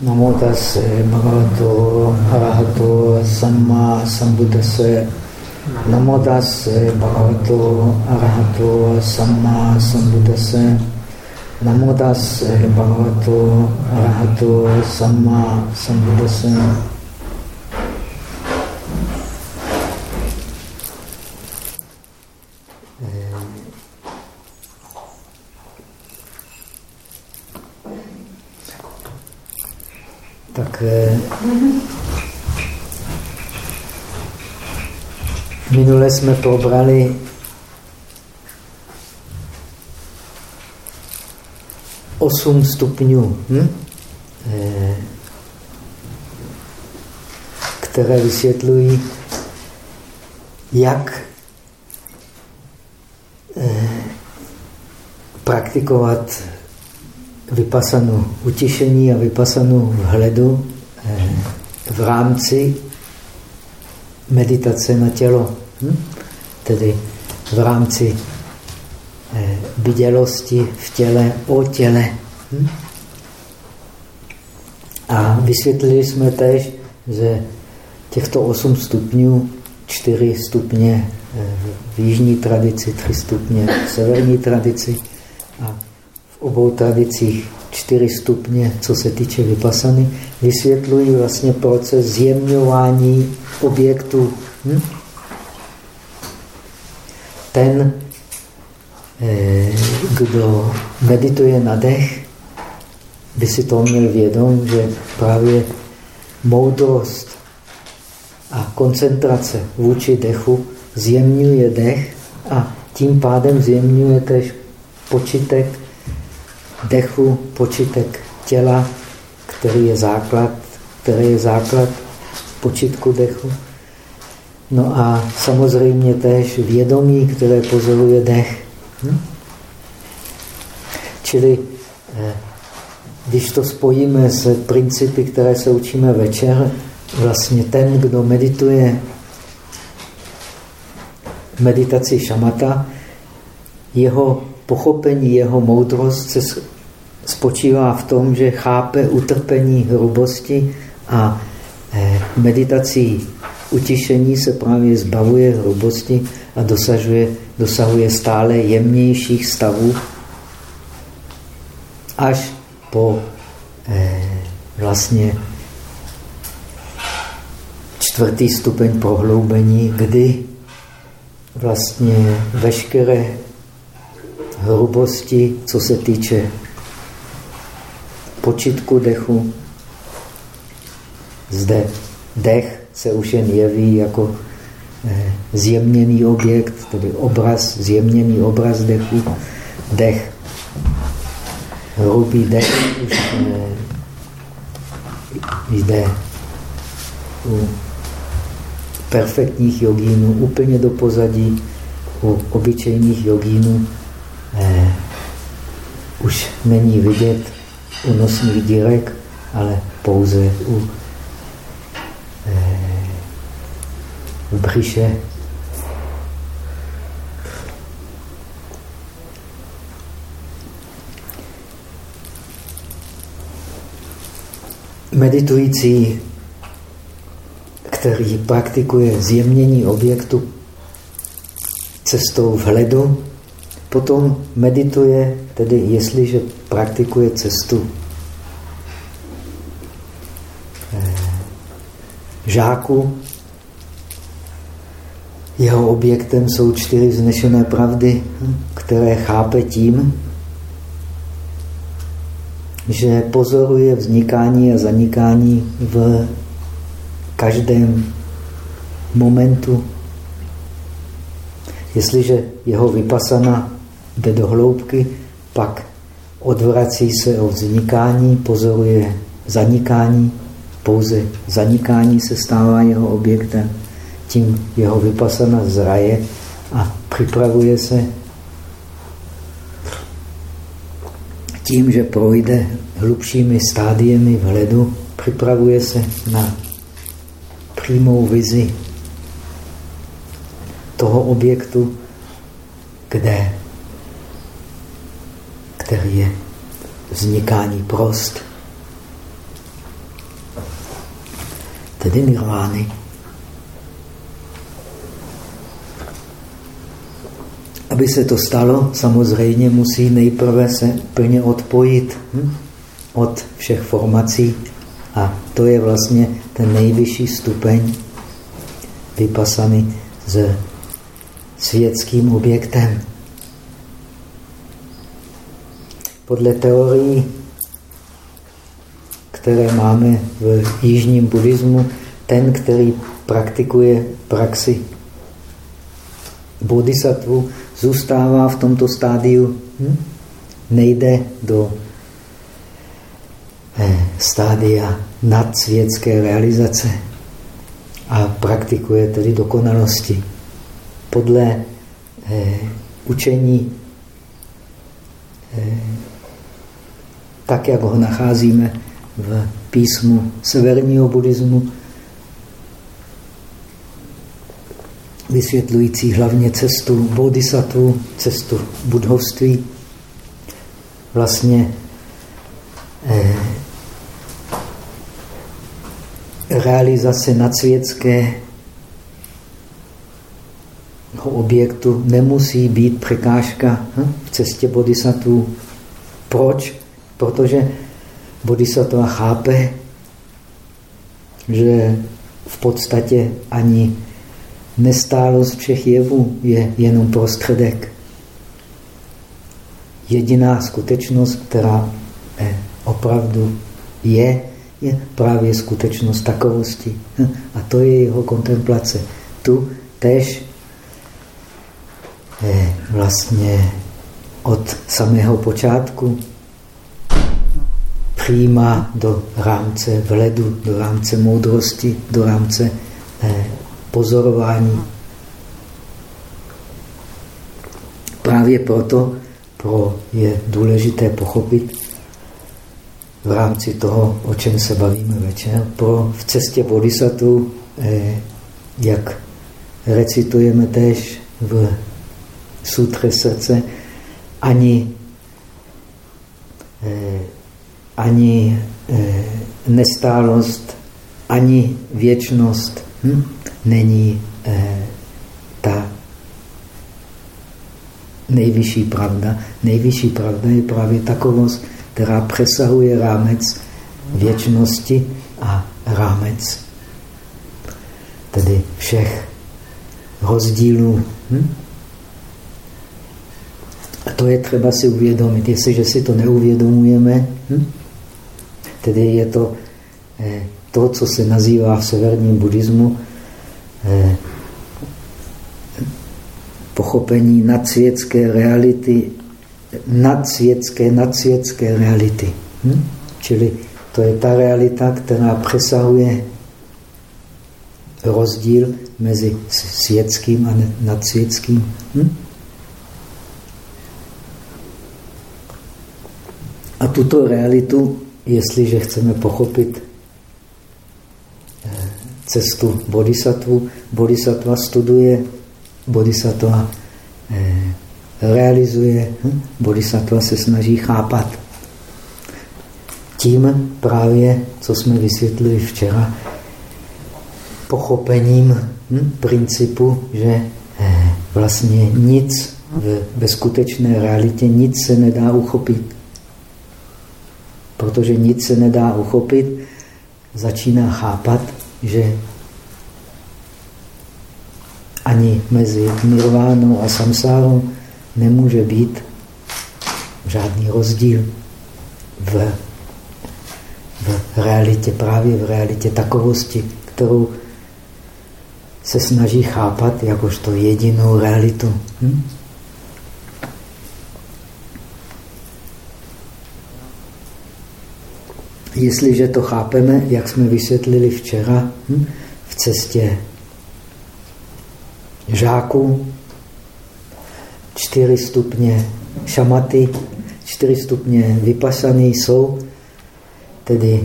Namo tase bhagavato arahato samma sambuddhase. Namo tase bhagavato arahato samma sambuddhase. Namo tase bhagavato arahato samma sambuddhase. Minule jsme probrali osm stupňů, hm? Eh, které vysvětlují, jak eh, praktikovat vypasanu utišení a vypasanu vhledu v rámci meditace na tělo. Hm? Tedy v rámci eh, v těle o těle. Hm? A vysvětlili jsme tež, že těchto osm stupňů, čtyři stupně eh, v jižní tradici, tři stupně v severní tradici a obou tradicích čtyři stupně, co se týče vypasany, vysvětlují vlastně proces zjemňování objektů. Hm? Ten, eh, kdo medituje na dech, by si to měl vědom, že právě moudrost a koncentrace vůči dechu zjemňuje dech a tím pádem zjemňuje tež počitek dechu, počitek těla, který je základ, který je základ počitku dechu. No a samozřejmě též vědomí, které pozoruje dech. Hm? Čili eh, když to spojíme s principy, které se učíme večer, vlastně ten, kdo medituje meditaci šamata, jeho pochopení, jeho moudrost se spočívá v tom, že chápe utrpení hrubosti a eh, meditací utišení se právě zbavuje hrubosti a dosažuje, dosahuje stále jemnějších stavů až po eh, vlastně čtvrtý stupeň prohloubení, kdy vlastně veškeré hrubosti, co se týče počitku dechu. Zde dech se už jen jeví jako eh, zjemněný objekt, tedy obraz, zjemněný obraz dechu. Dech, hrubý dech už eh, jde u perfektních jogínů úplně do pozadí, u obyčejných jogínů eh, už není vidět u nosních dírek, ale pouze u eh, břiše. Meditující, který praktikuje zjemnění objektu cestou vhledu, Potom medituje, tedy jestliže praktikuje cestu eh, žáku, jeho objektem jsou čtyři vznešené pravdy, které chápe tím, že pozoruje vznikání a zanikání v každém momentu. Jestliže jeho vypasana jde do hloubky, pak odvrací se o vznikání, pozoruje zanikání, pouze zanikání se stává jeho objektem, tím jeho vypasana zraje a připravuje se tím, že projde hlubšími stádiemi vhledu, připravuje se na přímou vizi toho objektu, kde který je vznikání prost. tedy nirvány. Aby se to stalo, samozřejmě musí nejprve se plně odpojit hm? od všech formací. A to je vlastně ten nejvyšší stupeň vypasany s světským objektem. Podle teorií, které máme v jižním buddhismu, ten, který praktikuje praxi bodhisattvu, zůstává v tomto stádiu, hm? nejde do eh, stádia nadsvětské realizace a praktikuje tedy dokonalosti. Podle eh, učení, eh, tak jak ho nacházíme v písmu severního buddhismu, vysvětlující hlavně cestu bodhisattva, cestu budhovství. Vlastně eh, realizace nadsvětské objektu nemusí být překážka hm, v cestě bodhisattva. Proč? Protože bodhisattva chápe, že v podstatě ani Nestálost všech jevů je jenom prostředek. Jediná skutečnost, která opravdu je, je právě skutečnost takovosti. A to je jeho kontemplace. Tu tež vlastně od samého počátku přijímá do rámce vledu, do rámce moudrosti, do rámce eh, pozorování. Právě proto pro je důležité pochopit v rámci toho, o čem se bavíme večer, pro v cestě bodhisattva, eh, jak recitujeme též v sutře srdce, ani, eh, ani eh, nestálost, ani věčnost. Hm? není eh, ta nejvyšší pravda. Nejvyšší pravda je právě takovost, která přesahuje rámec věčnosti a rámec tedy všech rozdílů. Hm? A to je třeba si uvědomit. Jestliže si to neuvědomujeme, hm? Tedy je to eh, to, co se nazývá v severním buddhismu Eh, pochopení nadsvětské reality, nadsvětské, nadsvětské reality. Hm? Čili to je ta realita, která přesahuje rozdíl mezi světským a nadsvětským. Hm? A tuto realitu, jestliže chceme pochopit cestu bodhisattva. Bodhisattva studuje, bodhisattva eh, realizuje, hm? bodhisattva se snaží chápat. Tím právě, co jsme vysvětlili včera, pochopením hm, principu, že eh, vlastně nic ve skutečné realitě nic se nedá uchopit. Protože nic se nedá uchopit, začíná chápat, že ani mezi nirvánou a samsárou nemůže být žádný rozdíl v, v realitě, právě v realitě takovosti, kterou se snaží chápat jakožto jedinou realitu. Hm? Jestliže to chápeme, jak jsme vysvětlili včera, hm, v cestě žáků, čtyři stupně šamaty, čtyři stupně vypasaný jsou tedy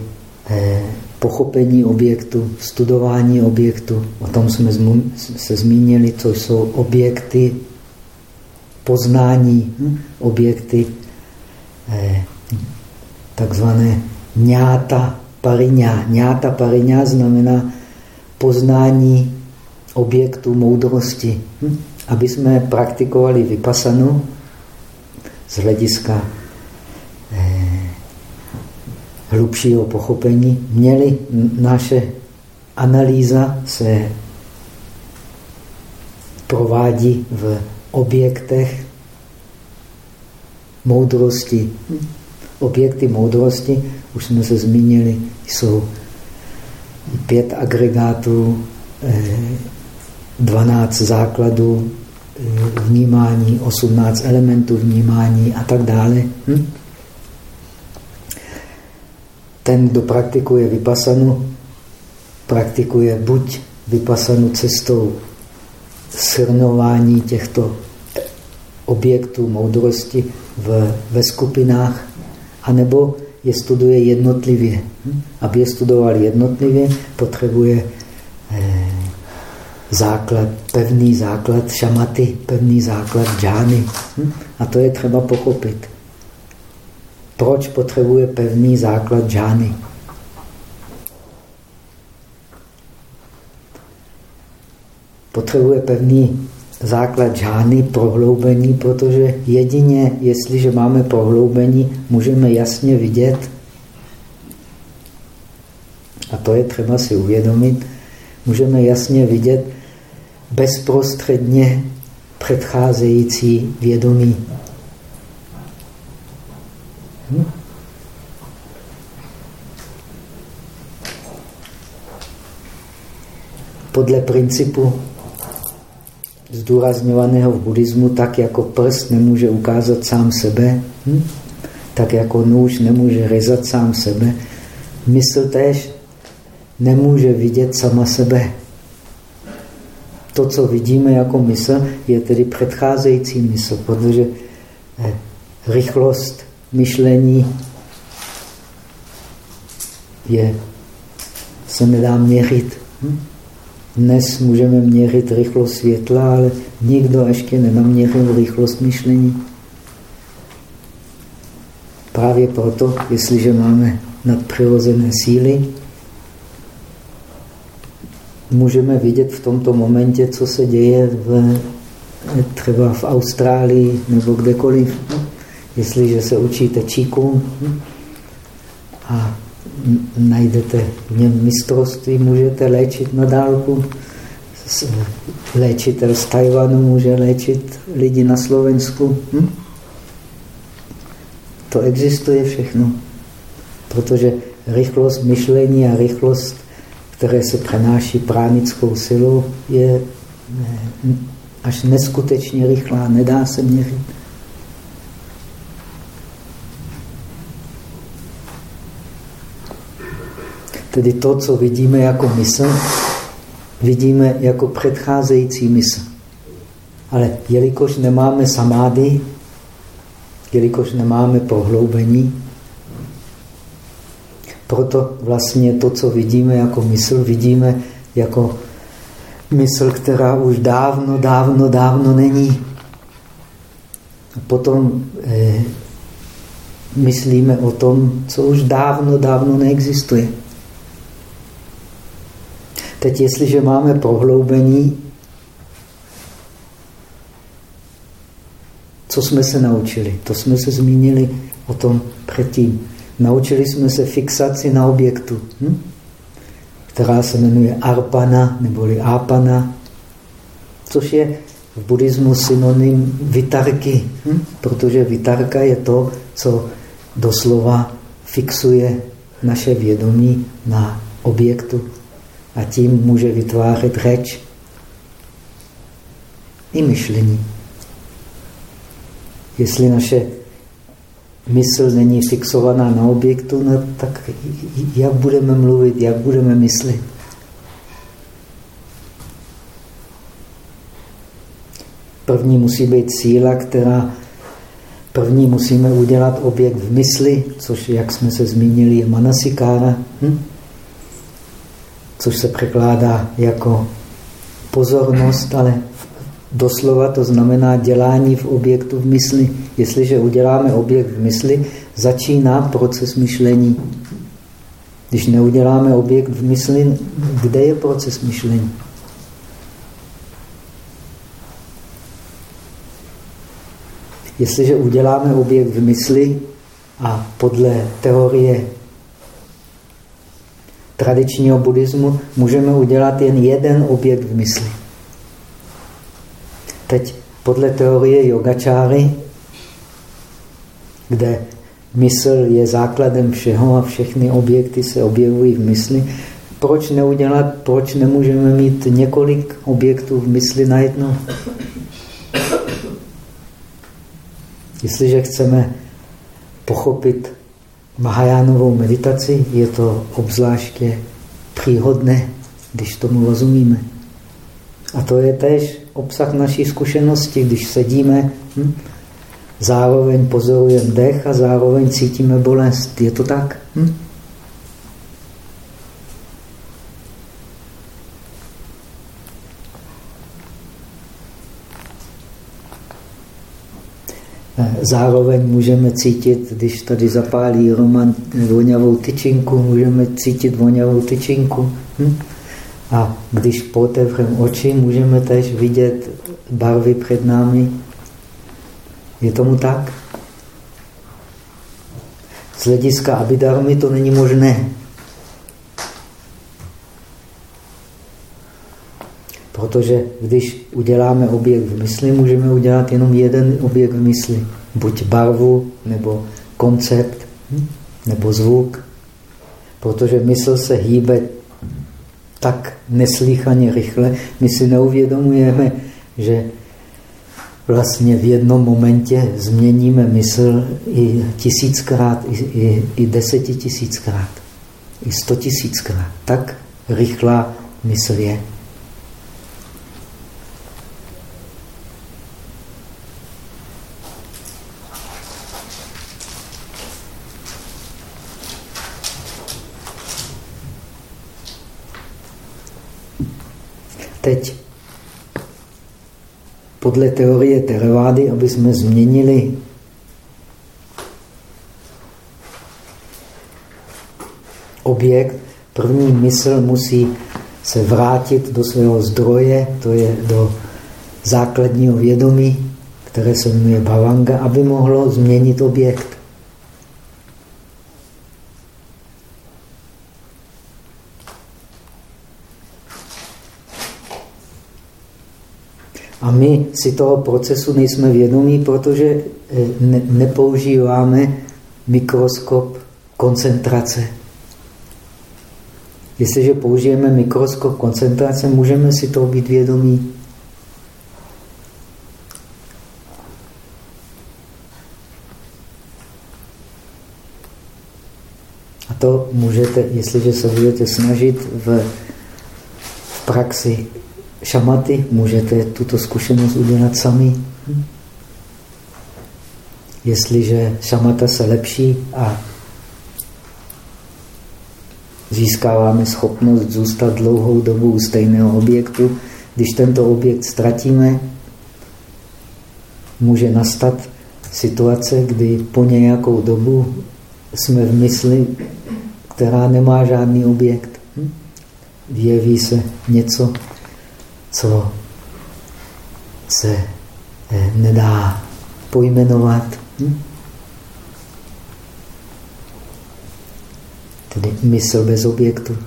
eh, pochopení objektu, studování objektu. O tom jsme se zmínili, co jsou objekty poznání, hm, objekty eh, takzvané Ňáta pariňá. Ňáta pariňá znamená poznání objektu moudrosti. Hm? Aby jsme praktikovali vypasanu z hlediska eh, hlubšího pochopení, měli naše analýza se provádí v objektech moudrosti. Objekty moudrosti, už jsme se zmínili, jsou pět agregátů, eh, dvanáct základů eh, vnímání, osmnáct elementů vnímání a tak dále. Hm? Ten, kdo praktikuje vypasanu, praktikuje buď vypasanu cestou shrnování těchto objektů moudrosti v, ve skupinách, anebo je studuje jednotlivě. Aby je studoval jednotlivě, potřebuje eh, základ, pevný základ šamaty, pevný základ džány. A to je třeba pochopit. Proč potřebuje pevný základ džány? Potřebuje pevný základ žádný prohloubení, protože jedině, jestliže máme prohloubení, můžeme jasně vidět, a to je třeba si uvědomit, můžeme jasně vidět bezprostředně předcházející vědomí. Hm? Podle principu zdůrazňovaného v buddhismu, tak jako prst nemůže ukázat sám sebe, hm? tak jako nůž nemůže rezat sám sebe, mysl též nemůže vidět sama sebe. To, co vidíme jako mysl, je tedy předcházející mysl, protože eh, rychlost myšlení je, se nedá měřit. Hm? Dnes můžeme měřit rychlost světla, ale nikdo ještě nenaměřil rychlost myšlení. Právě proto, jestliže máme nadpřirozené síly, můžeme vidět v tomto momentě, co se děje v, třeba v Austrálii nebo kdekoliv. Jestliže se učíte číku a najdete v něm mistrovství, můžete léčit na dálku. Léčitel z Tajvanu může léčit lidi na Slovensku. Hm? To existuje všechno. Protože rychlost myšlení a rychlost, které se přenáší pránickou silou, je až neskutečně rychlá, nedá se měřit. Tedy to, co vidíme jako mysl, vidíme jako předcházející mysl. Ale jelikož nemáme samády, jelikož nemáme prohloubení, proto vlastně to, co vidíme jako mysl, vidíme jako mysl, která už dávno, dávno, dávno není. A potom eh, myslíme o tom, co už dávno, dávno neexistuje. Teď, jestliže máme prohloubení, co jsme se naučili? To jsme se zmínili o tom předtím. Naučili jsme se fixaci na objektu, hm? která se jmenuje arpana neboli apana, což je v buddhismu synonym vitarky, hm? protože vitarka je to, co doslova fixuje naše vědomí na objektu a tím může vytvářet řeč i myšlení. Jestli naše mysl není fixovaná na objektu, no, tak jak budeme mluvit, jak budeme myslet? První musí být síla, která první musíme udělat objekt v mysli, což, jak jsme se zmínili, je manasikára. Hm? Což se překládá jako pozornost, ale doslova to znamená dělání v objektu v mysli. Jestliže uděláme objekt v mysli, začíná proces myšlení. Když neuděláme objekt v mysli, kde je proces myšlení? Jestliže uděláme objekt v mysli a podle teorie tradičního buddhismu můžeme udělat jen jeden objekt v mysli. Teď podle teorie yogačáry, kde mysl je základem všeho a všechny objekty se objevují v mysli, proč neudělat, proč nemůžeme mít několik objektů v mysli najednou? Jestliže chceme pochopit Mahajánovou meditaci, je to obzvláště příhodné, když tomu rozumíme. A to je tež obsah naší zkušenosti, když sedíme, hm? zároveň pozorujeme dech a zároveň cítíme bolest. Je to tak? Hm? Zároveň můžeme cítit, když tady zapálí Roman voňavou tyčinku, můžeme cítit voňavou tyčinku. Hm? A když potevřeme oči, můžeme tež vidět barvy před námi. Je tomu tak? Z hlediska abidarmy to není možné. Protože když uděláme objekt v mysli, můžeme udělat jenom jeden objekt v mysli. Buď barvu, nebo koncept, hm? nebo zvuk. Protože mysl se hýbe tak neslíchaně rychle, my si neuvědomujeme, že vlastně v jednom momentě změníme mysl i tisíckrát, i, i, i desetitisíckrát, i stotisíckrát. Tak rychlá mysl je. Teď podle teorie Teravády, aby jsme změnili objekt, první mysl musí se vrátit do svého zdroje, to je do základního vědomí, které se jmenuje Bhavanga, aby mohlo změnit objekt. A my si toho procesu nejsme vědomí, protože eh, ne, nepoužíváme mikroskop koncentrace. Jestliže použijeme mikroskop koncentrace, můžeme si toho být vědomí. A to můžete, jestliže se budete snažit v praxi šamaty, můžete tuto zkušenost udělat sami. Jestliže šamata se lepší a získáváme schopnost zůstat dlouhou dobu u stejného objektu, když tento objekt ztratíme, může nastat situace, kdy po nějakou dobu jsme v mysli, která nemá žádný objekt. Vyjeví se něco, co se eh, nedá pojmenovat. Hm? Tedy mysl bez objektu.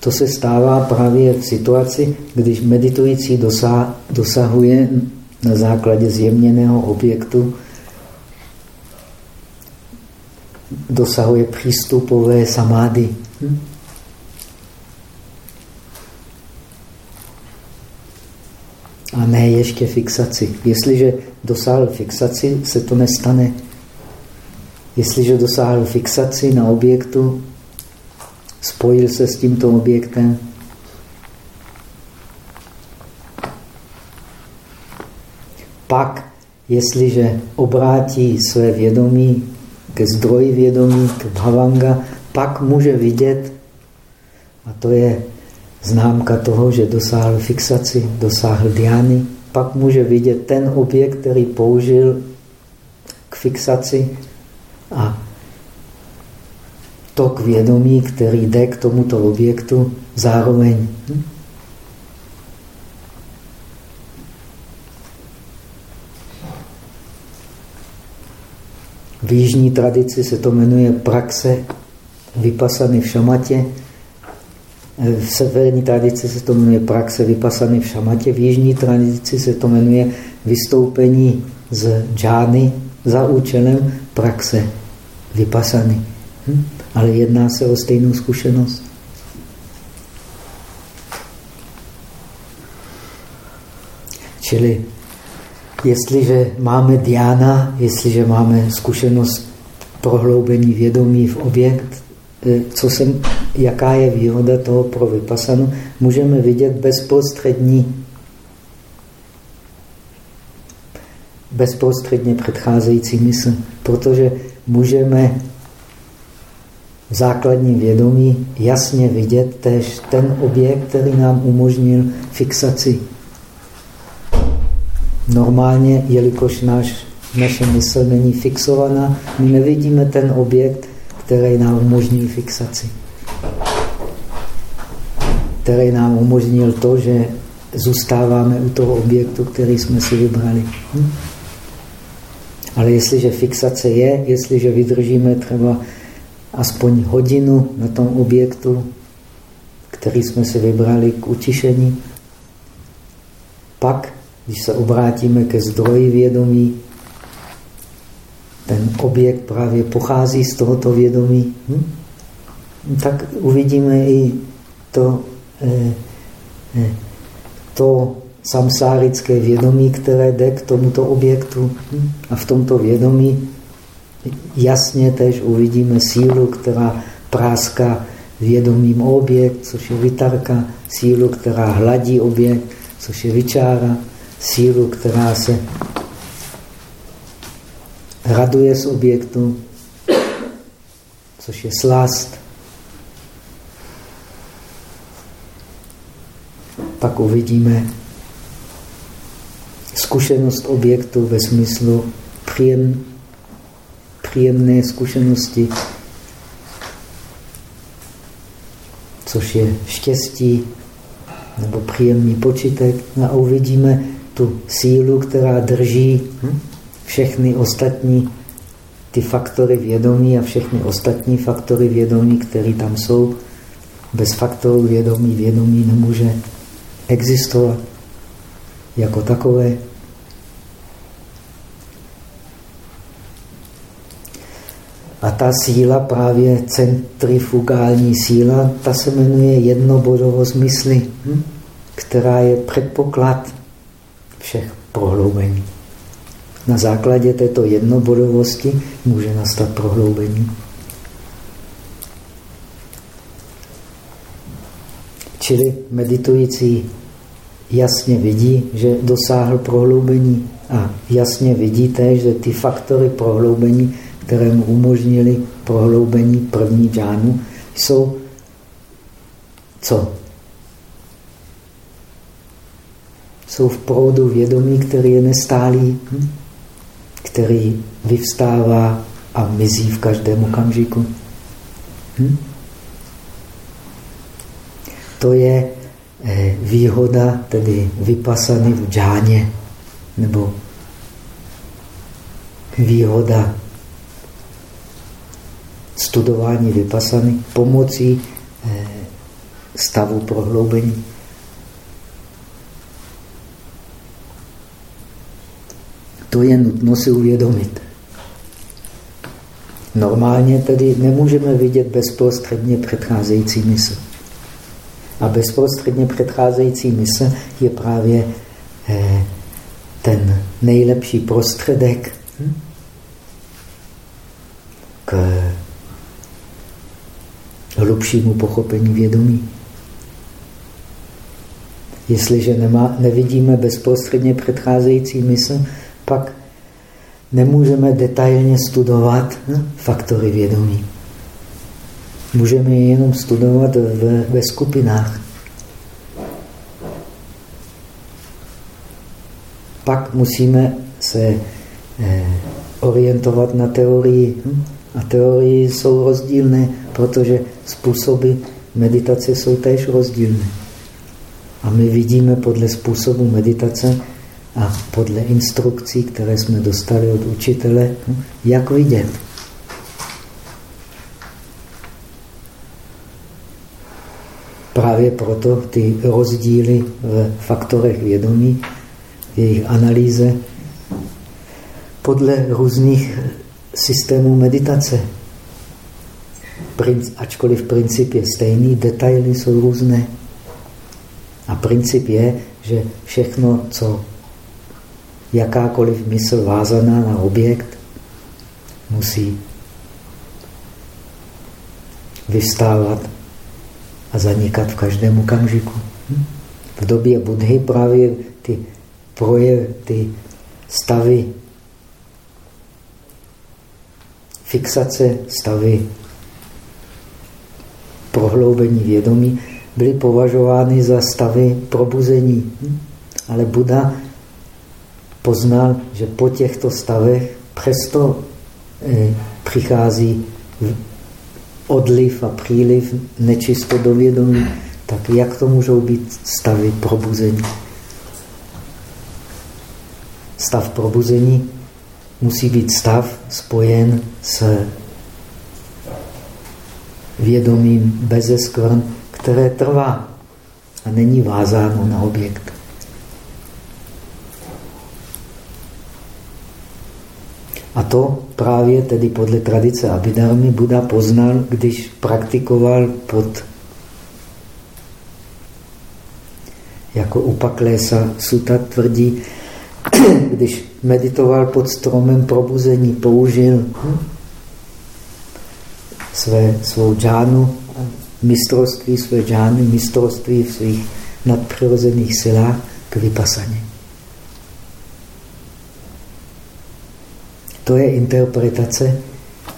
To se stává právě v situaci, když meditující dosahuje na základě zjemněného objektu dosahuje přístupové samády. Hm? A ne ještě fixaci. Jestliže dosáhl fixaci, se to nestane. Jestliže dosáhl fixaci na objektu, spojil se s tímto objektem, pak, jestliže obrátí své vědomí ke zdroji vědomí, k bhavanga, pak může vidět, a to je známka toho, že dosáhl fixaci, dosáhl diány, pak může vidět ten objekt, který použil k fixaci a tok vědomí, který jde k tomuto objektu zároveň. Hm? V jižní tradici se to jmenuje praxe vypasany v šamatě. V severní tradici se to jmenuje praxe vypasany v šamatě. V jižní tradici se to jmenuje vystoupení z džány za účelem praxe vypasany. Hm? Ale jedná se o stejnou zkušenost. Čili jestliže máme diána, jestliže máme zkušenost prohloubení vědomí v objekt, eh, co jsem, jaká je výhoda toho pro vypasanu, můžeme vidět bezprostřední, bezprostředně předcházející mysl, protože můžeme v základním vědomí jasně vidět tež ten objekt, který nám umožnil fixaci Normálně, jelikož náš, naše mysl není fixovaná, my nevidíme ten objekt, který nám umožní fixaci. Který nám umožnil to, že zůstáváme u toho objektu, který jsme si vybrali. Hm? Ale jestliže fixace je, jestliže vydržíme třeba aspoň hodinu na tom objektu, který jsme si vybrali k utišení, pak když se obrátíme ke zdroji vědomí, ten objekt právě pochází z tohoto vědomí, hm? tak uvidíme i to, eh, eh, to samsárické vědomí, které jde k tomuto objektu. Hm? A v tomto vědomí jasně tež uvidíme sílu, která práská vědomím objekt, což je vytarka, sílu, která hladí objekt, což je vyčára, sílu, která se raduje z objektu, což je slast. Pak uvidíme zkušenost objektu ve smyslu příjem, příjemné zkušenosti, což je štěstí nebo příjemný počitek. No a uvidíme tu sílu, která drží hm, všechny ostatní ty faktory vědomí a všechny ostatní faktory vědomí, které tam jsou. Bez faktorů vědomí vědomí nemůže existovat jako takové. A ta síla, právě centrifugální síla, ta se jmenuje jednobodovost mysli, hm? která je předpoklad všech prohloubení. Na základě této jednobodovosti může nastat prohloubení. Čili meditující jasně vidí, že dosáhl prohloubení a jasně vidí též, že ty faktory prohloubení, které mu umožnili prohloubení první džánu, jsou co? Jsou v proudu vědomí, který je nestálý, který vyvstává a mizí v každém okamžiku. Hm? To je eh, výhoda, tedy vypasany v džáně, nebo výhoda studování vypasany pomocí eh, stavu prohloubení. To je nutno si uvědomit. Normálně tedy nemůžeme vidět bezprostředně předcházející mysl. A bezprostředně předcházející mysl je právě eh, ten nejlepší prostředek hm, k hlubšímu pochopení vědomí. Jestliže nemá, nevidíme bezprostředně předcházející mysl, pak nemůžeme detailně studovat hm, faktory vědomí. Můžeme je jenom studovat ve, ve skupinách. pak musíme se eh, orientovat na teorii. Hm? A teorie jsou rozdílné, protože způsoby meditace jsou též rozdílné. A my vidíme podle způsobu meditace a podle instrukcí, které jsme dostali od učitele, jak vidět. Právě proto ty rozdíly v faktorech vědomí, jejich analýze, podle různých systémů meditace. Princ, ačkoliv princip je stejný, detaily jsou různé. A princip je, že všechno, co jakákoliv mysl vázaná na objekt, musí vystávat a zanikat v každém okamžiku. Hm? V době Budhy právě ty projev, ty stavy fixace, stavy prohloubení vědomí byly považovány za stavy probuzení. Hm? Ale Buda poznal, že po těchto stavech přesto eh, přichází odliv a příliv nečisto do vědomí, tak jak to můžou být stavy probuzení? Stav probuzení musí být stav spojen s vědomím bez skvrn, které trvá a není vázáno na objekt. A to právě tedy podle tradice Abhidharmy Buda poznal, když praktikoval pod jako Upaklesa Suta tvrdí, když meditoval pod stromem probuzení, použil své, svou džánu, mistrovství své džány, mistrovství v svých nadpřirozených silách k vypasaně. To je interpretace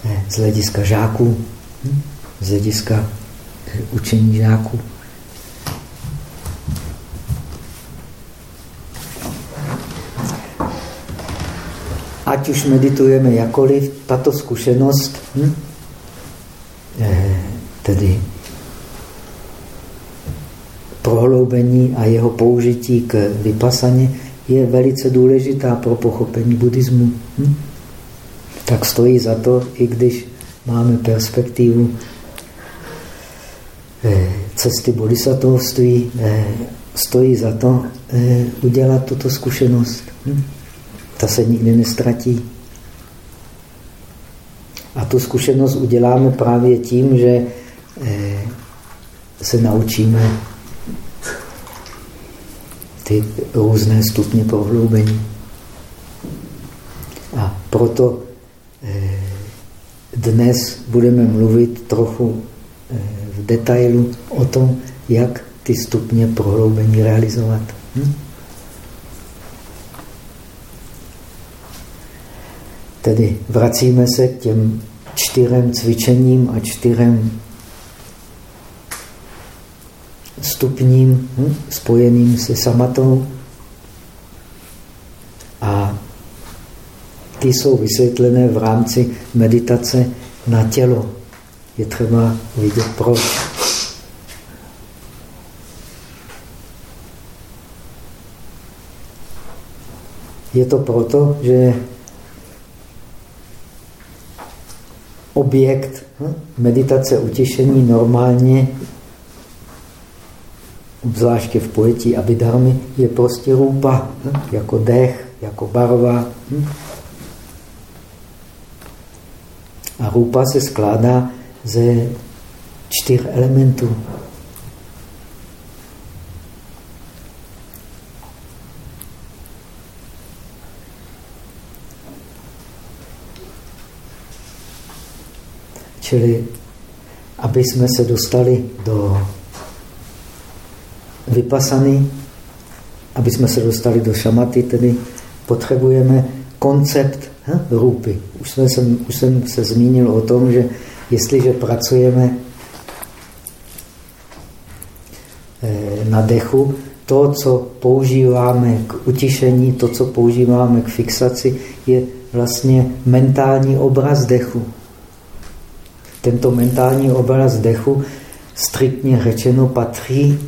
eh, z hlediska žáků, hm? z hlediska eh, učení žáků. Ať už meditujeme jakoliv, tato zkušenost, hm? Eh, tedy prohloubení a jeho použití k vypasaně je velice důležitá pro pochopení buddhismu. Hm? Tak stojí za to, i když máme perspektivu eh, cesty bodhisattvství, eh, stojí za to eh, udělat tuto zkušenost. Hm? Ta se nikdy nestratí. A tu zkušenost uděláme právě tím, že se naučíme ty různé stupně prohloubení. A proto dnes budeme mluvit trochu eh, v detailu o tom, jak ty stupně prohloubení realizovat. Hm? Tedy vracíme se k těm čtyřem cvičením a čtyřem stupním hm, spojeným se samatou. Ty jsou vysvětlené v rámci meditace na tělo. Je třeba vidět proč. Je to proto, že objekt hm, meditace utěšení normálně, zvláště v pojetí Abhidharmy, je prostě rupa, hm, jako dech, jako barva. Hm. A rupa se skládá ze čtyř elementů. Čili, aby jsme se dostali do vypasany, aby jsme se dostali do šamaty, tedy potřebujeme koncept Ha? Rupy. Už, jsme se, už jsem se zmínil o tom, že jestliže pracujeme eh, na dechu, to, co používáme k utišení, to, co používáme k fixaci, je vlastně mentální obraz dechu. Tento mentální obraz dechu striktně řečeno patří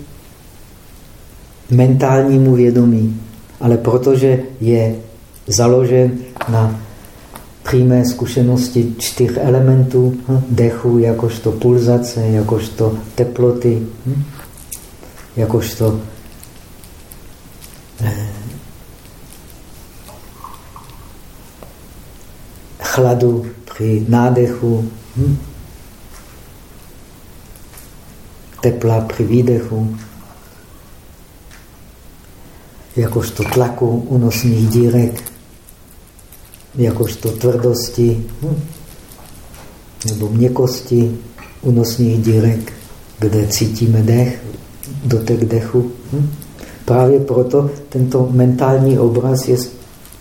mentálnímu vědomí, ale protože je založen na přímé zkušenosti čtyř elementů hm, dechu, jakožto pulzace, jakožto teploty, hm, jakožto eh, chladu při nádechu, hm, tepla při výdechu, jakožto tlaku unosných dírek, jakožto tvrdosti hm, nebo měkosti unosných dírek, kde cítíme dech, dotek dechu. Hm. Právě proto tento mentální obraz je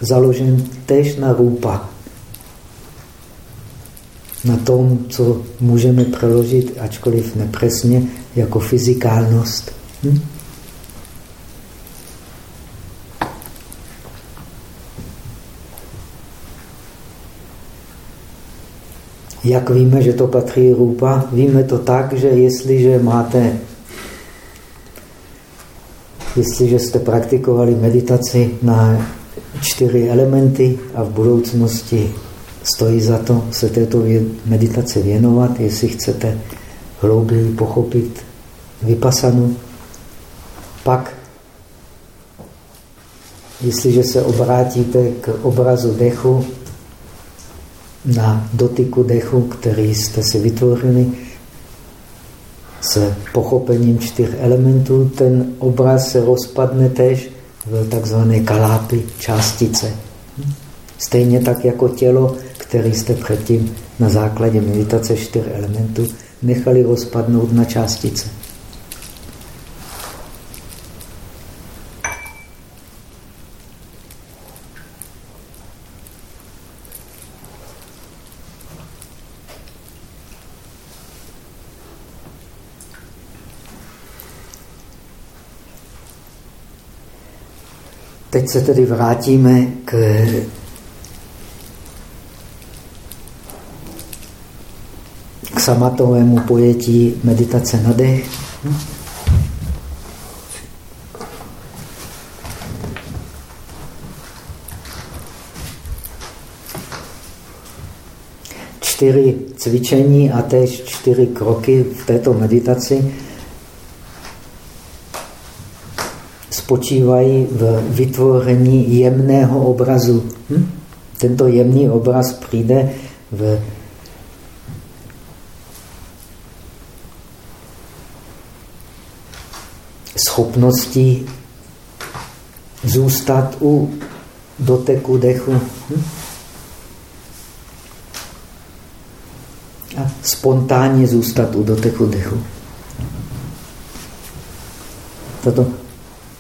založen též na rupa. Na tom, co můžeme přeložit, ačkoliv nepřesně, jako fyzikálnost. Hm? Jak víme, že to patří rupa? Víme to tak, že jestliže máte, jestliže jste praktikovali meditaci na čtyři elementy a v budoucnosti stojí za to se této meditaci věnovat, jestli chcete hlouběji pochopit vypasanu, pak jestliže se obrátíte k obrazu dechu, na dotyku dechu, který jste si vytvořili s pochopením čtyř elementů, ten obraz se rozpadne tež v takzvané kalápy, částice. Stejně tak jako tělo, který jste předtím na základě meditace čtyř elementů nechali rozpadnout na částice. Teď se tedy vrátíme k k samatovému pojetí meditace na dech. Čtyři cvičení a též čtyři kroky v této meditaci spočívají v vytvoření jemného obrazu. Hm? Tento jemný obraz přijde v schopnosti zůstat u doteku dechu. Hm? A spontánně zůstat u doteku dechu. Tato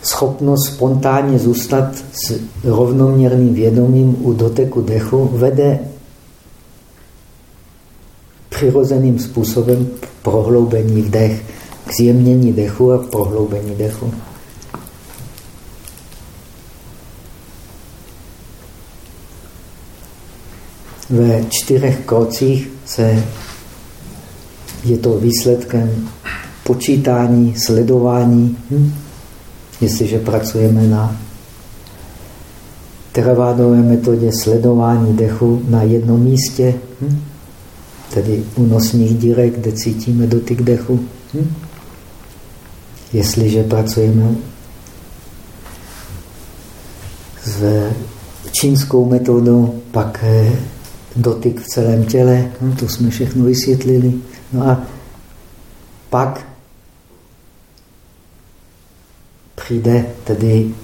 schopnost spontánně zůstat s rovnoměrným vědomím u doteku dechu vede přirozeným způsobem prohloubení v dech, k zjemnění dechu a prohloubení dechu. Ve čtyřech krocích se je to výsledkem počítání, sledování. Hm? Jestliže pracujeme na teravádové metodě sledování dechu na jednom místě, hm? tedy u nosních dírek, kde cítíme dotyk dechu. Hm? Jestliže pracujeme s čínskou metodou, pak dotyk v celém těle, hm? to jsme všechno vysvětlili. No a pak přijde tedy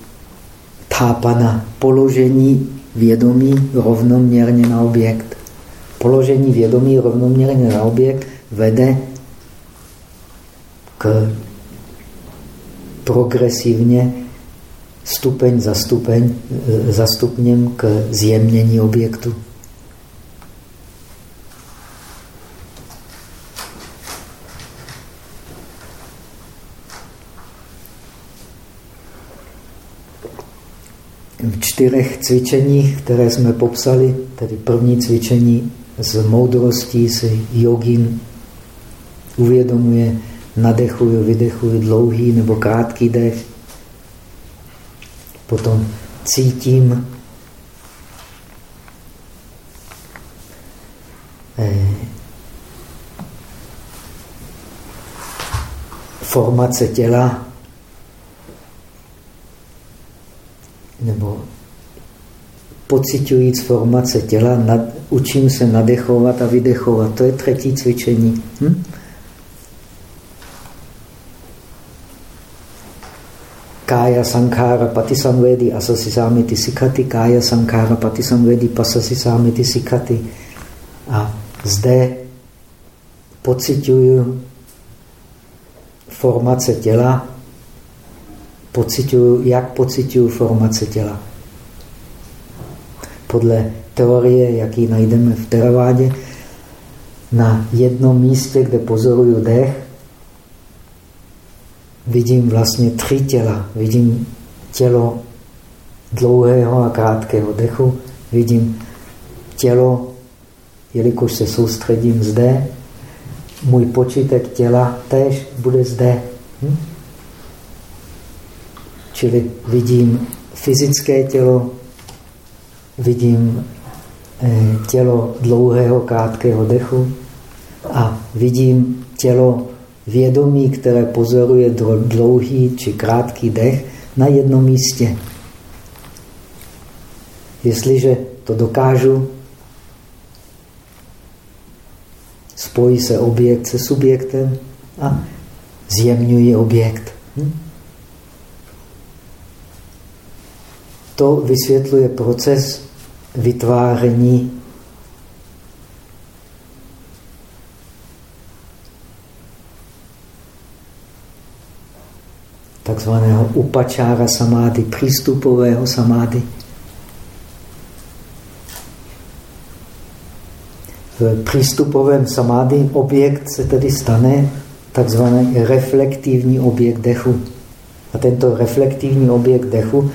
tápana, položení vědomí rovnoměrně na objekt. Položení vědomí rovnoměrně na objekt vede k progresivně stupeň za, stupeň, za stupněm k zjemnění objektu. v čtyřech cvičeních, které jsme popsali, tedy první cvičení z moudrostí si jogin uvědomuje, nadechuje, vydechuje dlouhý nebo krátký dech. Potom cítím eh, formace těla nebo pocitujíc formace těla, nad, učím se nadechovat a vydechovat. To je třetí cvičení. Hm? Kája sankára patisamvedi asasi samiti sikati, kája sankára patisamvedi pasasi samiti sikati. A zde pocituju formace těla, pocituju, jak pocituju formace těla. Podle teorie, jaký najdeme v Teravádě, na jednom místě, kde pozoruju dech, vidím vlastně tři těla. Vidím tělo dlouhého a krátkého dechu, vidím tělo, jelikož se soustředím zde, můj počítek těla tež bude zde. Hm? Čili vidím fyzické tělo, vidím eh, tělo dlouhého, krátkého dechu a vidím tělo vědomí, které pozoruje dlouhý či krátký dech na jednom místě. Jestliže to dokážu, spojí se objekt se subjektem a zjemňuji objekt. Hm? To vysvětluje proces vytváření takzvaného upačára samády, přístupového samády. V přístupovém samády objekt se tedy stane takzvaný reflektivní objekt dechu. A tento reflektivní objekt dechu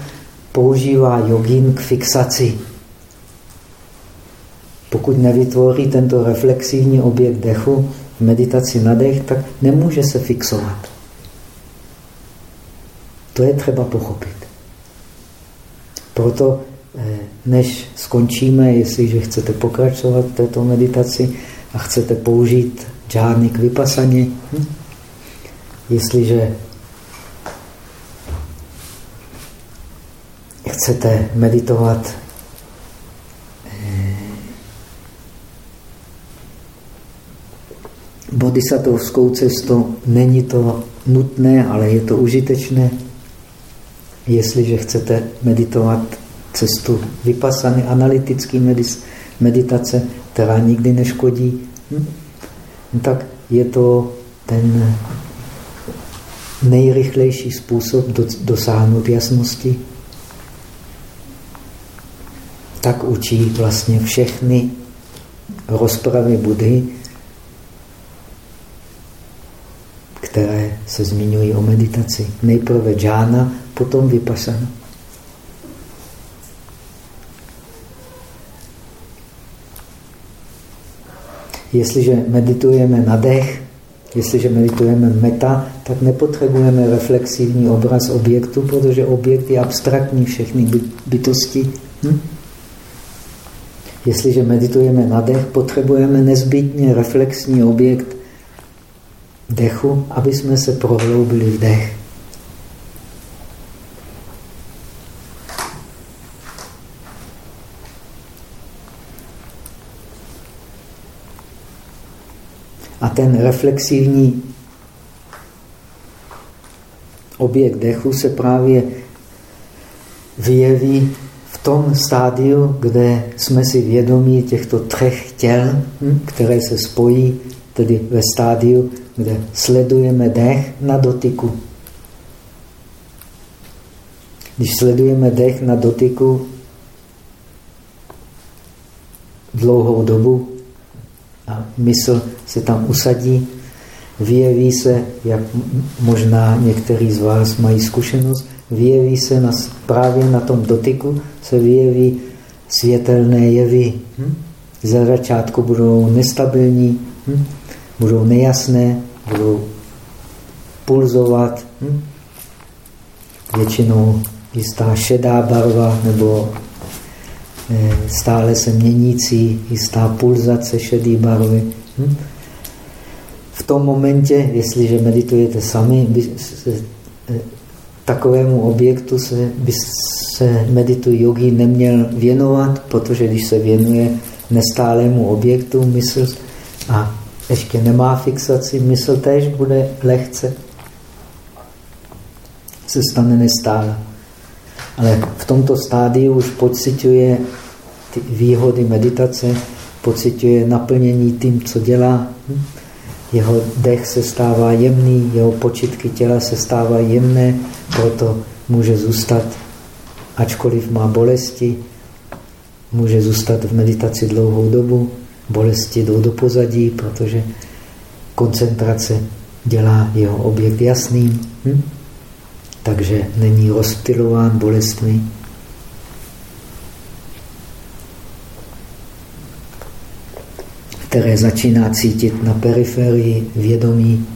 používá jogin k fixaci. Pokud nevytvoří tento reflexivní objekt dechu v meditaci na dech, tak nemůže se fixovat. To je třeba pochopit. Proto, eh, než skončíme, jestliže chcete pokračovat v této meditaci a chcete použít džány k vypasaně, hm? jestliže chcete meditovat bodhisattvskou cestou, není to nutné, ale je to užitečné. Jestliže chcete meditovat cestu vypasaný analytický meditace, která nikdy neškodí, hm? tak je to ten nejrychlejší způsob dosáhnout jasnosti. Tak učí vlastně všechny rozpravy Budhy, které se zmiňují o meditaci. Nejprve džána, potom vypasana. Jestliže meditujeme na dech, jestliže meditujeme meta, tak nepotřebujeme reflexivní obraz objektu, protože objekt je abstraktní všechny bytosti. Hm? Jestliže meditujeme na dech, potřebujeme nezbytně reflexní objekt dechu, aby jsme se prohloubili v dech. A ten reflexivní objekt dechu se právě vyjeví v tom stádiu, kde jsme si vědomí těchto třech těl, hm, které se spojí, tedy ve stádiu, kde sledujeme dech na dotyku. Když sledujeme dech na dotyku dlouhou dobu a mysl se tam usadí, vyjeví se, jak možná některý z vás mají zkušenost, vyjeví se na, právě na tom dotyku, se vyjeví světelné jevy. Hm? Za začátku budou nestabilní, hm? Budou nejasné, budou pulzovat. Hm? Většinou jistá šedá barva nebo eh, stále se měnící jistá pulzace šedé barvy. Hm? V tom momentě, jestliže meditujete sami, by se, eh, takovému objektu se, by se meditují yogi neměl věnovat, protože když se věnuje nestálému objektu mysl a ještě nemá fixaci, mysl též bude lehce se stane nestále. Ale v tomto stádiu už pocituje ty výhody meditace, pocituje naplnění tím, co dělá. Jeho dech se stává jemný, jeho počitky těla se stávají jemné, proto může zůstat, ačkoliv má bolesti, může zůstat v meditaci dlouhou dobu, bolesti jdou do pozadí, protože koncentrace dělá jeho objekt jasným. Hm? takže není rozptilován bolestmi. které začíná cítit na periferii vědomí.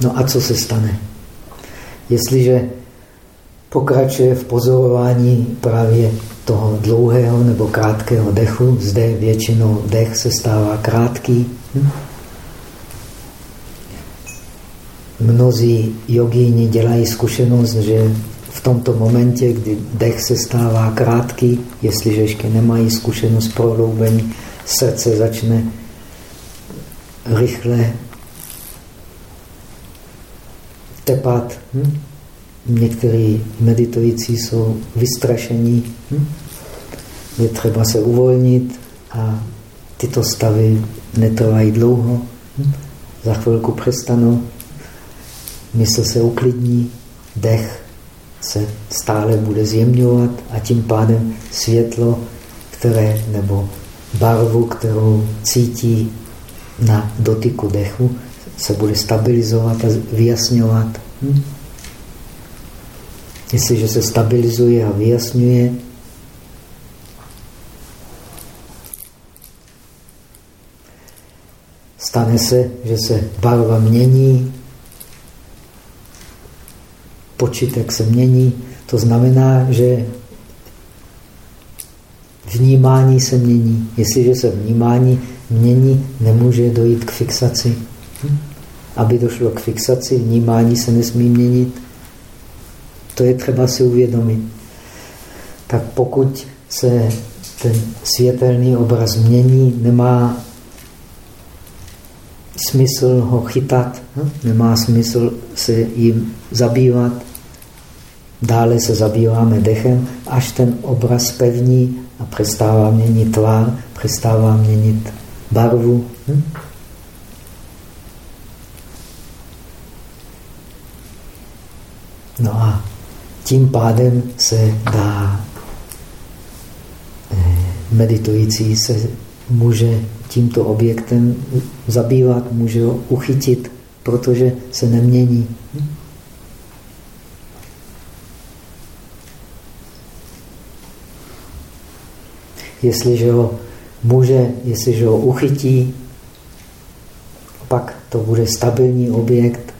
No a co se stane? Jestliže pokračuje v pozorování právě toho dlouhého nebo krátkého dechu, zde většinou dech se stává krátký, mnozí jogíni dělají zkušenost, že v tomto momentě, kdy dech se stává krátký, jestliže ještě nemají zkušenost prohloubení, srdce začne rychle tepat. Hm? Někteří meditující jsou vystrašení. Hm? Je třeba se uvolnit a tyto stavy netrvají dlouho. Hm? Za chvilku přestanou mysl se uklidní, dech se stále bude zjemňovat a tím pádem světlo, které nebo barvu, kterou cítí na dotyku dechu, se bude stabilizovat a vyjasňovat. Hm? Jestliže se stabilizuje a vyjasňuje, stane se, že se barva mění, počítek se mění. To znamená, že vnímání se mění. Jestliže se vnímání mění, nemůže dojít k fixaci. Hm? Aby došlo k fixaci, vnímání se nesmí měnit. To je třeba si uvědomit. Tak pokud se ten světelný obraz mění, nemá smysl ho chytat, hm? nemá smysl se jim zabývat, Dále se zabýváme dechem, až ten obraz pevní a přestává měnit tvár, přestává měnit barvu. Hm? No a tím pádem se dá eh, meditující se může tímto objektem zabývat, může ho uchytit, protože se nemění. Jestliže ho může, jestliže ho uchytí, pak to bude stabilní objekt,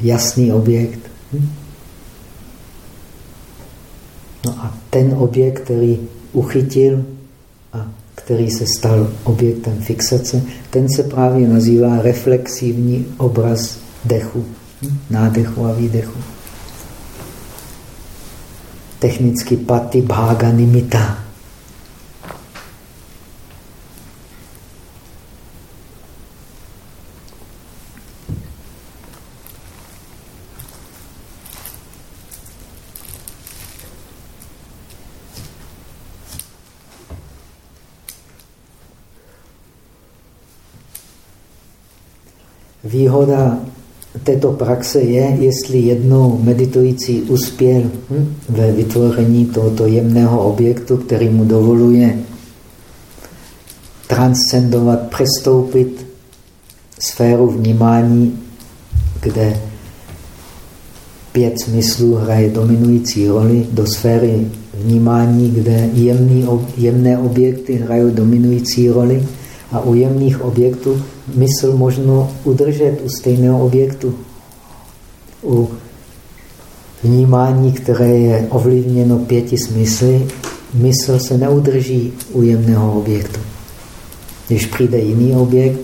jasný objekt. Hm? No a ten objekt, který uchytil a který se stal objektem fixace, ten se právě nazývá reflexivní obraz dechu, hm? nádechu a výdechu. Technicky paty bhaga nimita. Výhoda této praxe je, jestli jednou meditující uspěl hm, ve vytvoření tohoto jemného objektu, který mu dovoluje transcendovat, přestoupit sféru vnímání, kde pět smyslů hraje dominující roli, do sféry vnímání, kde jemný, jemné objekty hrají dominující roli a u jemných objektů mysl možno udržet u stejného objektu. U vnímání, které je ovlivněno pěti smysly, mysl se neudrží u jemného objektu. Když přijde jiný objekt,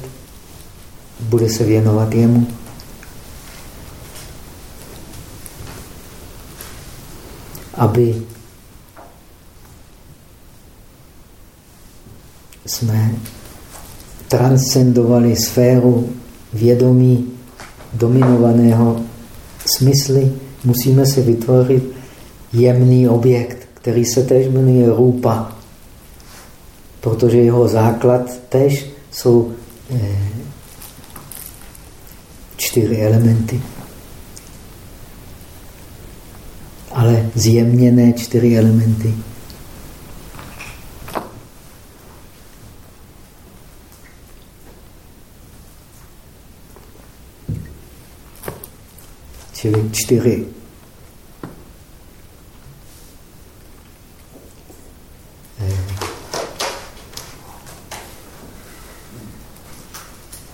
bude se věnovat jemu. Aby jsme transcendovali sféru vědomí dominovaného smysly, musíme si vytvořit jemný objekt, který se též jmenuje rupa, protože jeho základ též jsou eh, čtyři elementy. Ale zjemněné čtyři elementy. Čili čtyři.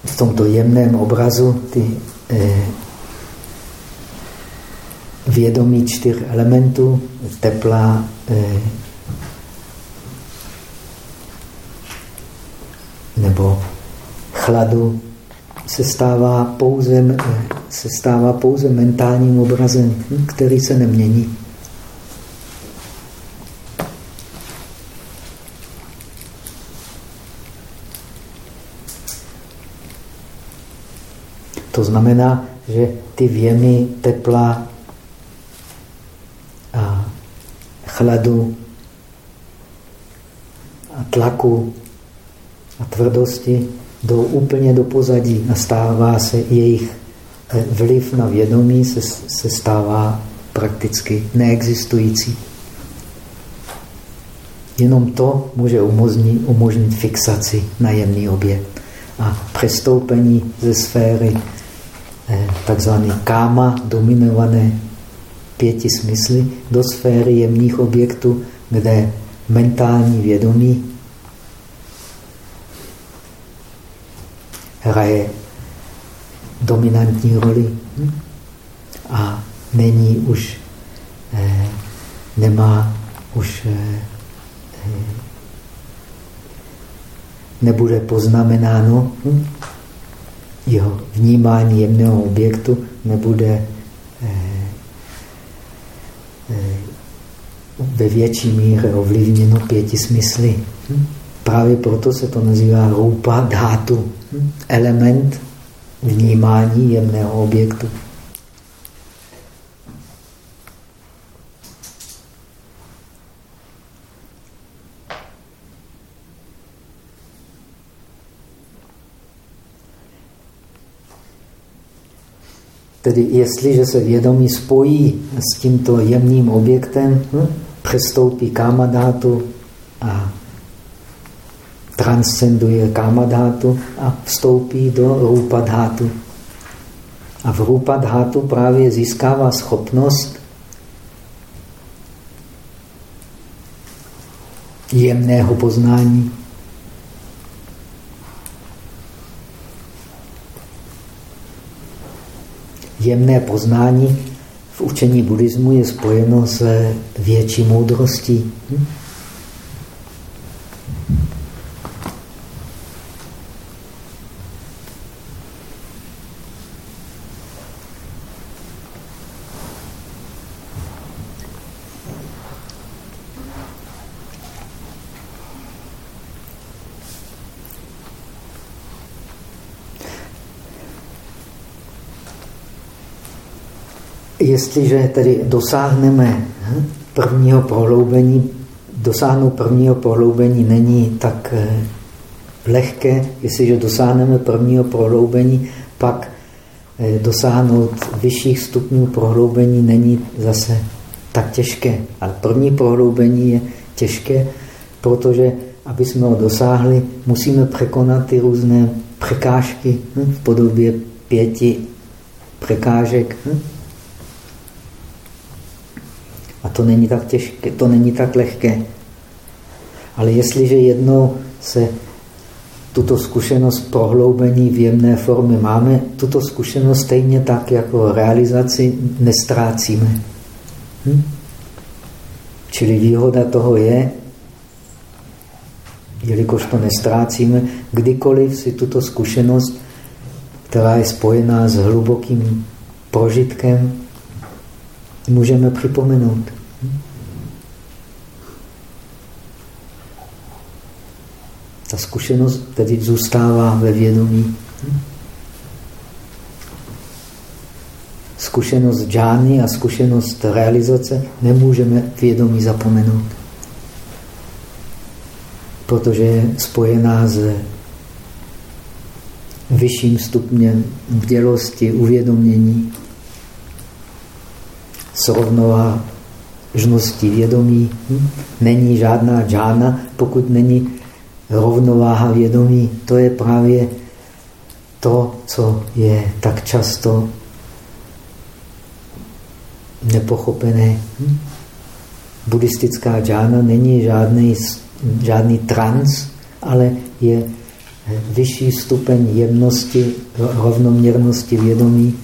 V tomto jemném obrazu ty eh, vědomí čtyř elementů, tepla, eh, nebo chladu, se stává pouze, se stává pouze mentálním obrazem, hm, který se nemění. To znamená, že ty věmy tepla a chladu a tlaku a tvrdosti jdou úplně do pozadí a stává se jejich vliv na vědomí se, se stává prakticky neexistující. Jenom to může umožnit, umožnit fixaci na jemný objekt a přestoupení ze sféry eh, takzvané káma, dominované pěti smysly, do sféry jemných objektů, kde mentální vědomí hraje dominantní roli a není už, eh, nemá už, eh, eh, nebude poznamenáno hm? jeho vnímání jemného objektu, nebude ve větší míře ovlivněno pěti smysly. Hm? Právě proto se to nazývá rupa dhátu, element vnímání jemného objektu. Tedy jestliže se vědomí spojí s tímto jemným objektem, hm, přestoupí kámadátu a transcenduje kamadhátu a vstoupí do rupadhátu. A v rupadhátu právě získává schopnost jemného poznání. Jemné poznání v učení buddhismu je spojeno s větší moudrostí. Hm? Jestliže tedy dosáhneme hm, prvního prohloubení, dosáhnout prvního prohloubení není tak eh, lehké, jestliže dosáhneme prvního prohloubení, pak eh, dosáhnout vyšších stupňů prohloubení není zase tak těžké. Ale první prohloubení je těžké, protože aby jsme ho dosáhli, musíme překonat ty různé překážky hm, v podobě pěti překážek. Hm? A to není tak těžké, to není tak lehké. Ale jestliže jednou se tuto zkušenost prohloubení v jemné formě máme, tuto zkušenost stejně tak jako realizaci nestrácíme. Hm? Čili výhoda toho je, jelikož to nestrácíme, kdykoliv si tuto zkušenost, která je spojená s hlubokým prožitkem, můžeme připomenout. Ta zkušenost tedy zůstává ve vědomí. Zkušenost džány a zkušenost realizace nemůžeme vědomí zapomenout. Protože je spojená s vyšším stupněm bdělosti, uvědomění, s rovnovážností vědomí. Není žádná džána, pokud není rovnováha vědomí, to je právě to, co je tak často nepochopené. Buddhistická džána není žádný, žádný trans, ale je vyšší stupeň jemnosti, rovnoměrnosti vědomí.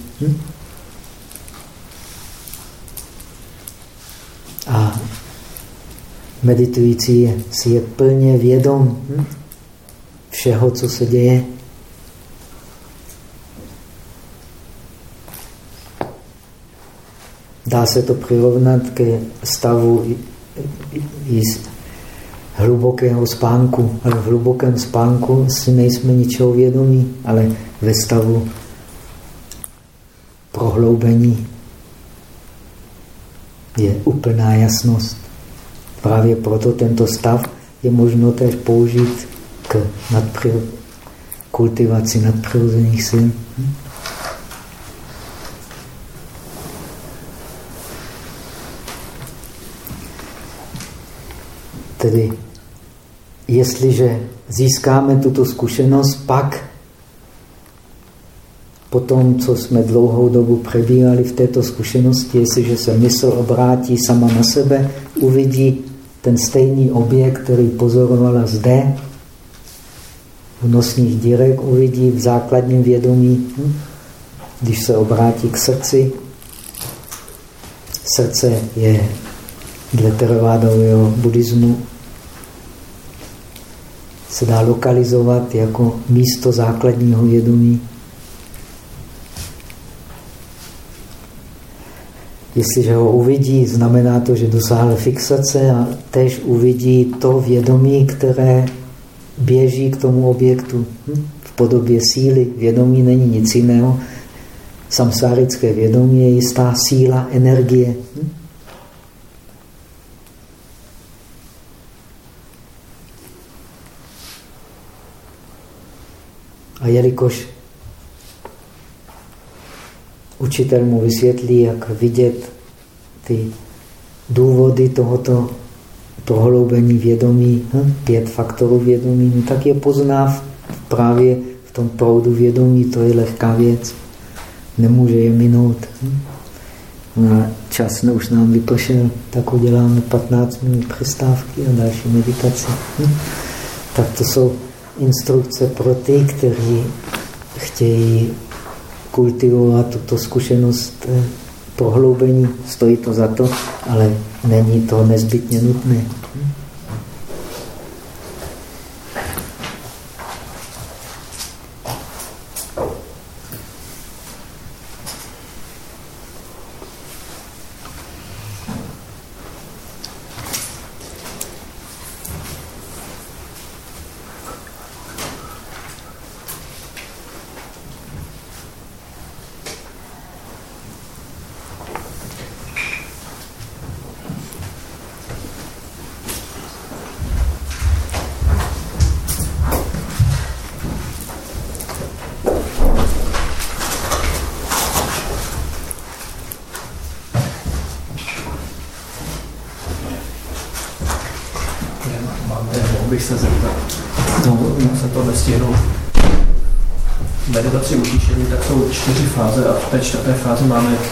Meditující si je plně vědom všeho, co se děje. Dá se to přirovnat ke stavu hlubokého spánku, ale v hlubokém spánku si nejsme ničeho vědomí, ale ve stavu prohloubení je úplná jasnost. Právě proto tento stav je možno též použít k nadpřiro... kultivaci nadpřirozených sil. Tedy, jestliže získáme tuto zkušenost, pak po tom, co jsme dlouhou dobu přebírali v této zkušenosti, jestliže se mysl obrátí sama na sebe, uvidí ten stejný objekt, který pozorovala zde, v nosních dírek, uvidí v základním vědomí, hm? když se obrátí k srdci. Srdce je dle teravádového buddhismu se dá lokalizovat jako místo základního vědomí. Jestliže ho uvidí, znamená to, že dosáhl fixace a tež uvidí to vědomí, které běží k tomu objektu hm? v podobě síly. Vědomí není nic jiného. Samsárické vědomí je jistá síla, energie. Hm? A jelikož učitel mu vysvětlí, jak vidět ty důvody tohoto prohloubení vědomí, hm? pět faktorů vědomí, no tak je pozná právě v tom proudu vědomí, to je lehká věc. Nemůže je minout. Hm? A čas už nám vypršel, tak uděláme 15 minut přestávky a další meditaci. Hm? Tak to jsou instrukce pro ty, kteří chtějí kultivovat tuto zkušenost eh, prohloubení. Stojí to za to, ale není to nezbytně nutné.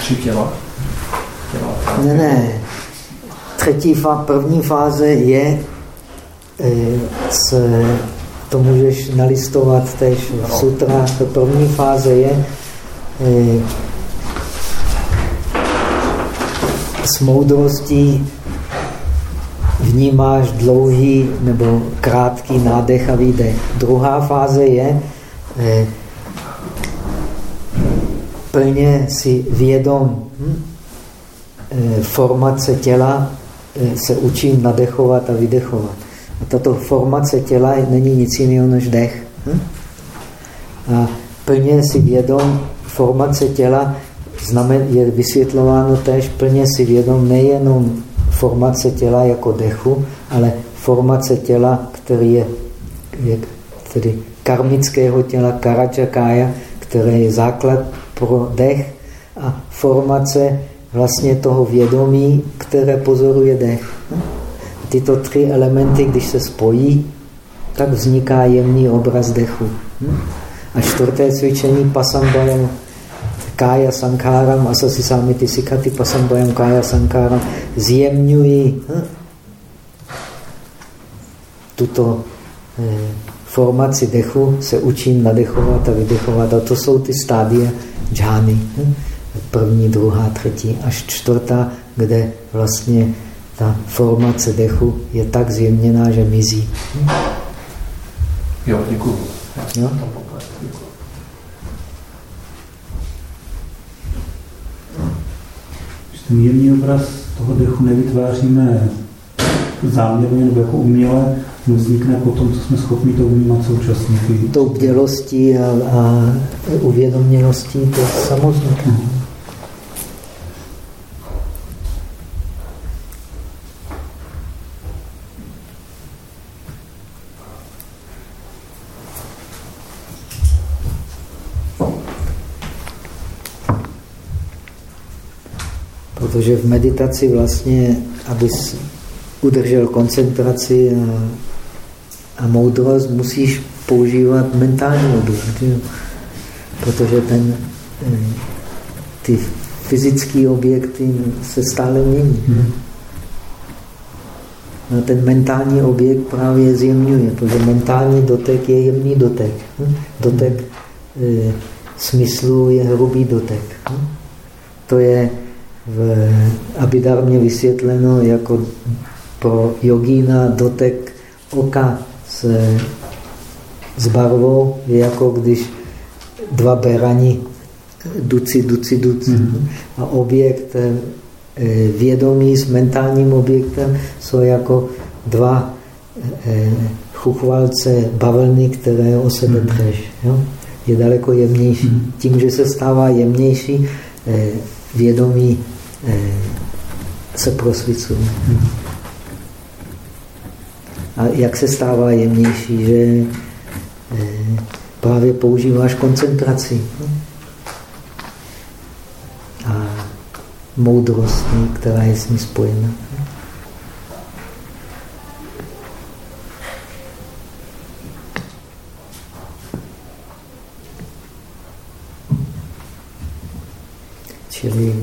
Tři těla. těla ne, ne. Třetí fá, první fáze je e, s, to můžeš nalistovat tež v sutra. První fáze je e, s moudrostí vnímáš dlouhý nebo krátký nádech a výdech. Druhá fáze je eh, plně si vědom hm? eh, formace těla, eh, se učím nadechovat a vydechovat. A tato formace těla není nic jiného než dech. Hm? A plně si vědom formace těla je vysvětlováno též plně si vědom nejenom formace těla jako dechu, ale formace těla, který je, je tedy karmického těla, karačakája, které je základ pro dech a formace vlastně toho vědomí, které pozoruje dech. Tyto tři elementy, když se spojí, tak vzniká jemný obraz dechu. A čtvrté cvičení pasambayam kája sankáram, asasi samity sikati pasambayam kája sankáram, zjemňují tuto eh, formaci dechu, se učím nadechovat a vydechovat. A to jsou ty stádie džány. Hm? První, druhá, třetí až čtvrtá, kde vlastně ta formace dechu je tak zjemněná, že mizí. Hm? Jo, děkuji. Jo? ten jemný obraz toho dechu nevytváříme záměrně nebo jako uměle, vznikne po tom, co jsme schopni to vnímat současně. Tou bdělostí a, a uvědoměností to samozřejmě. Uh-huh. Protože v meditaci vlastně, abys udržel koncentraci a, a moudrost, musíš používat mentální oblast. Protože ten, eh, ty fyzické objekty se stále mění. Hmm. A ten mentální objekt právě zjemňuje, protože mentální dotek je jemný dotek. Hm? Dotek e, smyslu je hrubý dotek. Hm? To je v Abidarmě vysvětleno jako pro jogína dotek oka s, s barvou je jako když dva berani duci, duci, duci. Mm -hmm. A objekt eh, vědomí s mentálním objektem jsou jako dva eh, chuchvalce bavlny, které o sebe mm -hmm. Jo? Je daleko jemnější. Mm -hmm. Tím, že se stává jemnější, eh, vědomí se prosvicuje. A jak se stává jemnější, že eh, právě používáš koncentraci a moudrost, která je s ní spojena.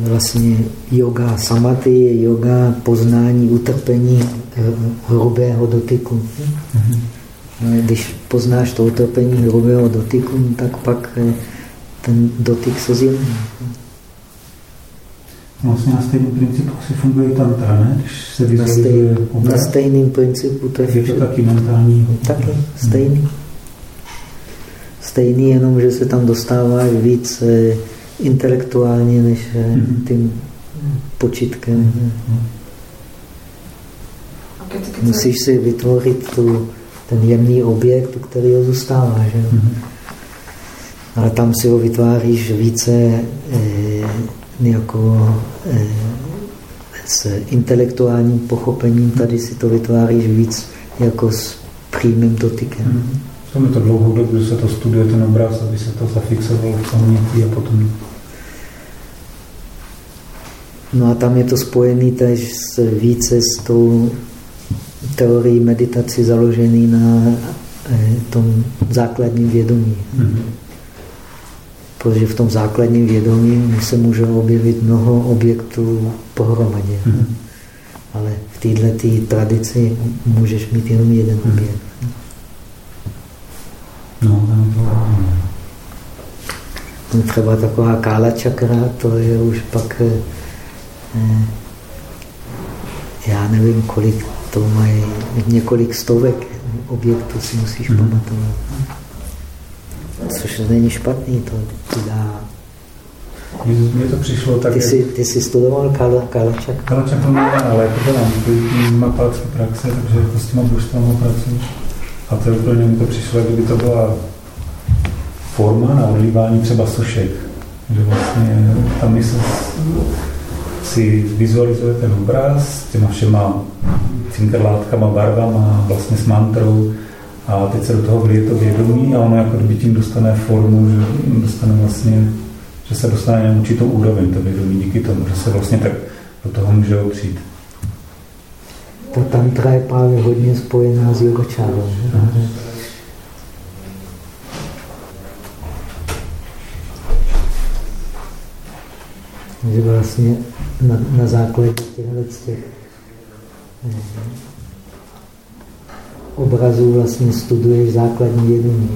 Vlastně yoga samaty je yoga poznání utrpení eh, hrubého dotyku. Mm-hmm. Když poznáš to utrpení hrubého dotyku, tak pak eh, ten dotyk se zjemní. Vlastně na stejném principu si funguje tantra, ne? Když se na, stej, na stejným principu. To je, je to taky mentální. Taky, stejný. Hmm. Stejný, jenom že se tam dostává víc eh, intelektuálně než mm-hmm. tím počítkem. Musíš si vytvořit tu, ten jemný objekt, který ho zůstává. Že? Mm-hmm. Ale tam si ho vytváříš více eh, jako eh, s intelektuálním pochopením, tady si to vytváříš víc jako s přímým dotykem. Tam je to dlouhou dobu, že se to studuje ten obraz, aby se to zafixovalo v paměti a potom No a tam je to spojené tež s, více s tou teorii meditaci založený na eh, tom základním vědomí. Mm-hmm. Protože v tom základním vědomí se může objevit mnoho objektů pohromadě. Mm-hmm. Ale v této tradici můžeš mít jenom jeden mm-hmm. objekt. No, no, Třeba taková kála čakra, to je už pak, eh já nevím, kolik to mají, několik stovek objektů si musíš mm. pamatovat. Což není špatný, to ti dá. Mně to přišlo tak... Ty jsi, ty jsi studoval Kala, Kalačak? Kalačak to ne, ale jako to mám, má palce praxe, takže jako s těma božstvama pracuji. A to je úplně, mi to přišlo, kdyby to byla forma na odlívání třeba sošek. Že vlastně tam mysl si vizualizuje ten obraz s těma všema cinkerlátkama, barvama, vlastně s mantrou a teď se do toho vlije to vědomí a ono jako kdyby tím dostane formu, že dostane vlastně, že se dostane na určitou úroveň to vědomí díky tomu, že se vlastně tak do toho může opřít. Ta tantra je právě hodně spojená s yogačárou. Že vlastně na, na základě těchto těch eh, obrazů vlastně studuješ základní vědomí.